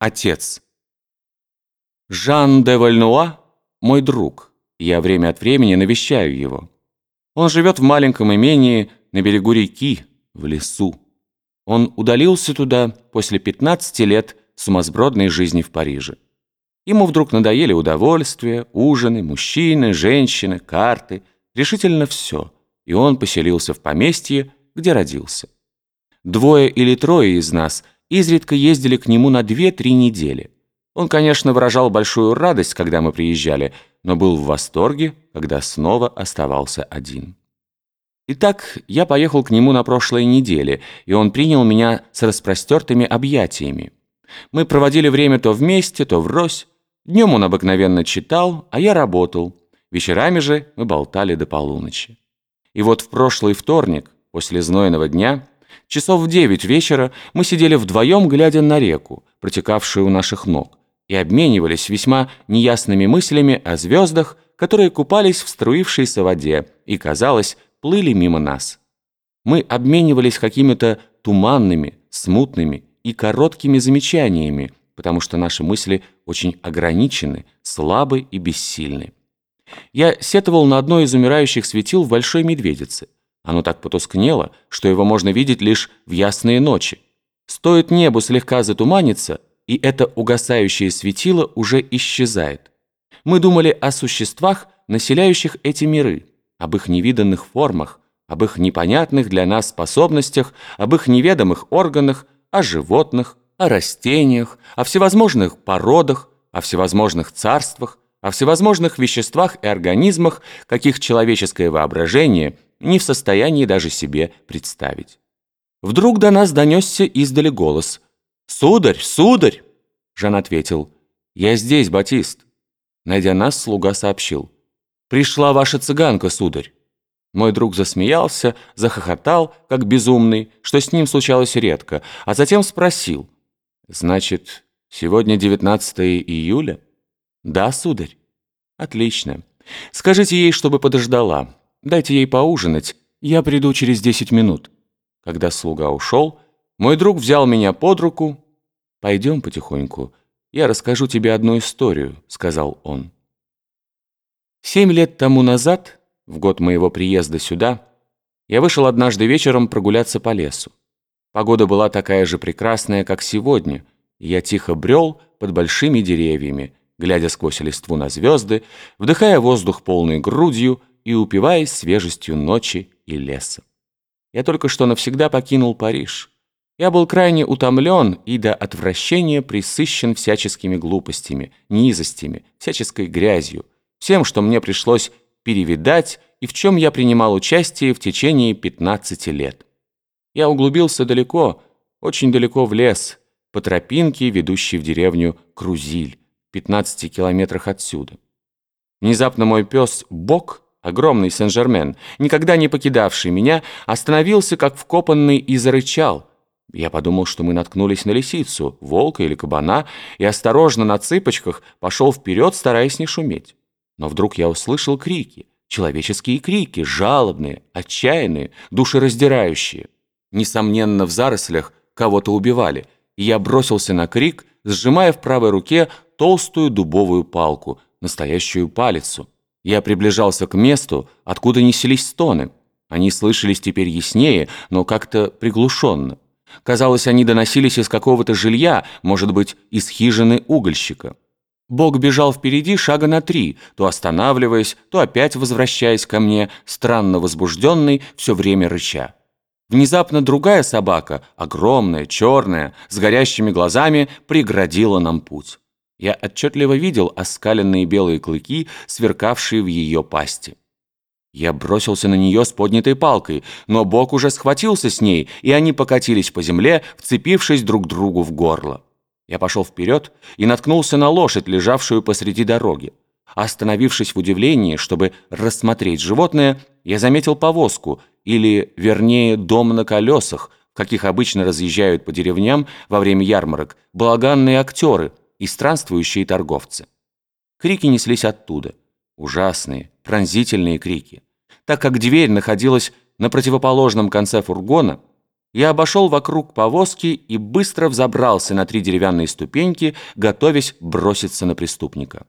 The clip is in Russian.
Отец. Жан де Вальнуа – мой друг. Я время от времени навещаю его. Он живет в маленьком имении на берегу реки, в лесу. Он удалился туда после 15 лет сумасбродной жизни в Париже. Ему вдруг надоели удовольствия, ужины, мужчины, женщины, карты, решительно все, и он поселился в поместье, где родился. Двое или трое из нас – изредка ездили к нему на 2-3 недели. Он, конечно, выражал большую радость, когда мы приезжали, но был в восторге, когда снова оставался один. Итак, я поехал к нему на прошлой неделе, и он принял меня с распростертыми объятиями. Мы проводили время то вместе, то врозь. Днем он обыкновенно читал, а я работал. Вечерами же мы болтали до полуночи. И вот в прошлый вторник, после знойного дня, Часов в девять вечера мы сидели вдвоем, глядя на реку, протекавшую у наших ног, и обменивались весьма неясными мыслями о звездах, которые купались в струившейся воде и, казалось, плыли мимо нас. Мы обменивались какими-то туманными, смутными и короткими замечаниями, потому что наши мысли очень ограничены, слабы и бессильны. Я сетовал на одно из умирающих светил в Большой Медведице – оно так потускнело, что его можно видеть лишь в ясные ночи. Стоит небу слегка затуманиться, и это угасающее светило уже исчезает. Мы думали о существах, населяющих эти миры, об их невиданных формах, об их непонятных для нас способностях, об их неведомых органах, о животных, о растениях, о всевозможных породах, о всевозможных царствах, о всевозможных веществах и организмах, каких человеческое воображение – не в состоянии даже себе представить. Вдруг до нас донесся издали голос. «Сударь, сударь!» Жан ответил. «Я здесь, Батист». Найдя нас, слуга сообщил. «Пришла ваша цыганка, сударь». Мой друг засмеялся, захохотал, как безумный, что с ним случалось редко, а затем спросил. «Значит, сегодня 19 июля?» «Да, сударь». «Отлично. Скажите ей, чтобы подождала. Дайте ей поужинать, я приду через десять минут». Когда слуга ушел, мой друг взял меня под руку. «Пойдем потихоньку, я расскажу тебе одну историю», — сказал он. Семь лет тому назад, в год моего приезда сюда, я вышел однажды вечером прогуляться по лесу. Погода была такая же прекрасная, как сегодня, и я тихо брел под большими деревьями, глядя сквозь листву на звезды, вдыхая воздух полной грудью, и упиваясь свежестью ночи и леса. Я только что навсегда покинул Париж. Я был крайне утомлен и до отвращения присыщен всяческими глупостями, низостями, всяческой грязью, всем, что мне пришлось перевидать и в чем я принимал участие в течение 15 лет. Я углубился далеко, очень далеко в лес, по тропинке, ведущей в деревню Крузиль, в 15 километрах отсюда. Внезапно мой пес Бок огромный Сен-Жермен, никогда не покидавший меня, остановился как вкопанный и зарычал. Я подумал, что мы наткнулись на лисицу, волка или кабана, и осторожно на цыпочках пошел вперед, стараясь не шуметь. Но вдруг я услышал крики, человеческие крики, жалобные, отчаянные, душераздирающие. Несомненно, в зарослях кого-то убивали, и я бросился на крик, сжимая в правой руке толстую дубовую палку, настоящую палицу. Я приближался к месту, откуда неслись стоны. Они слышались теперь яснее, но как-то приглушенно. Казалось, они доносились из какого-то жилья, может быть, из хижины угольщика. Бог бежал впереди шага на три, то останавливаясь, то опять возвращаясь ко мне, странно возбужденный, все время рыча. Внезапно другая собака, огромная, черная, с горящими глазами, преградила нам путь. Я отчетливо видел оскаленные белые клыки, сверкавшие в ее пасти. Я бросился на нее с поднятой палкой, но Бог уже схватился с ней, и они покатились по земле, вцепившись друг другу в горло. Я пошел вперед и наткнулся на лошадь, лежавшую посреди дороги. Остановившись в удивлении, чтобы рассмотреть животное, я заметил повозку, или, вернее, дом на колесах, каких обычно разъезжают по деревням во время ярмарок, балаганные актеры – и странствующие торговцы. Крики неслись оттуда. Ужасные, пронзительные крики. Так как дверь находилась на противоположном конце фургона, Я обошел вокруг повозки и быстро взобрался на три деревянные ступеньки, готовясь броситься на преступника.